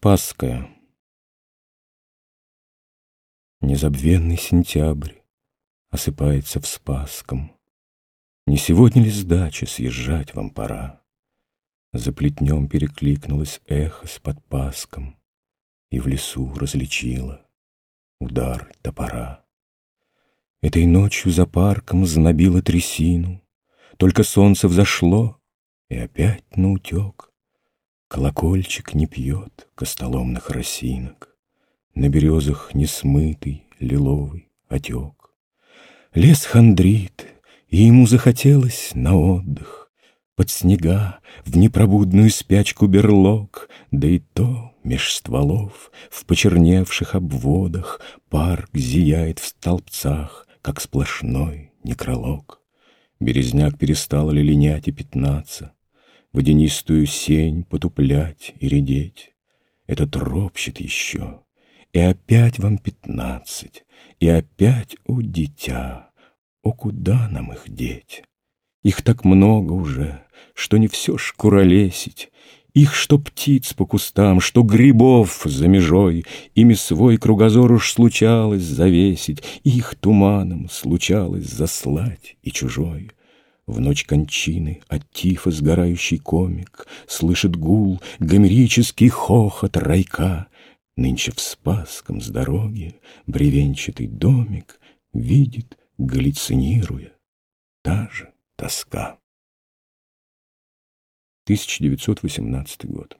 Спасская Незабвенный сентябрь осыпается в Спасском. Не сегодня ли с дачи съезжать вам пора? За плетнем перекликнулось эхо с подпаском, И в лесу различила удар топора. Этой ночью за парком знобило трясину, Только солнце взошло, и опять наутек. Колокольчик не пьет костоломных росинок, На березах несмытый лиловый отек. Лес хандрит, и ему захотелось на отдых, Под снега, в непробудную спячку берлог, Да и то меж стволов, в почерневших обводах Парк зияет в столбцах, как сплошной некролог. Березняк перестал линять и пятнаться, Водянистую сень потуплять и редеть. Этот ропщет еще, и опять вам пятнадцать, и опять, о дитя, о куда нам их деть? Их так много уже, что не все ж куролесить, их что птиц по кустам, что грибов за межой, Ими свой кругозор уж случалось завесить, Их туманом случалось заслать и чужой. В ночь кончины от тифа сгорающий комик Слышит гул, гомерический хохот райка. Нынче в Спасском с дороги бревенчатый домик Видит, галлюцинируя, та же тоска. 1918 год.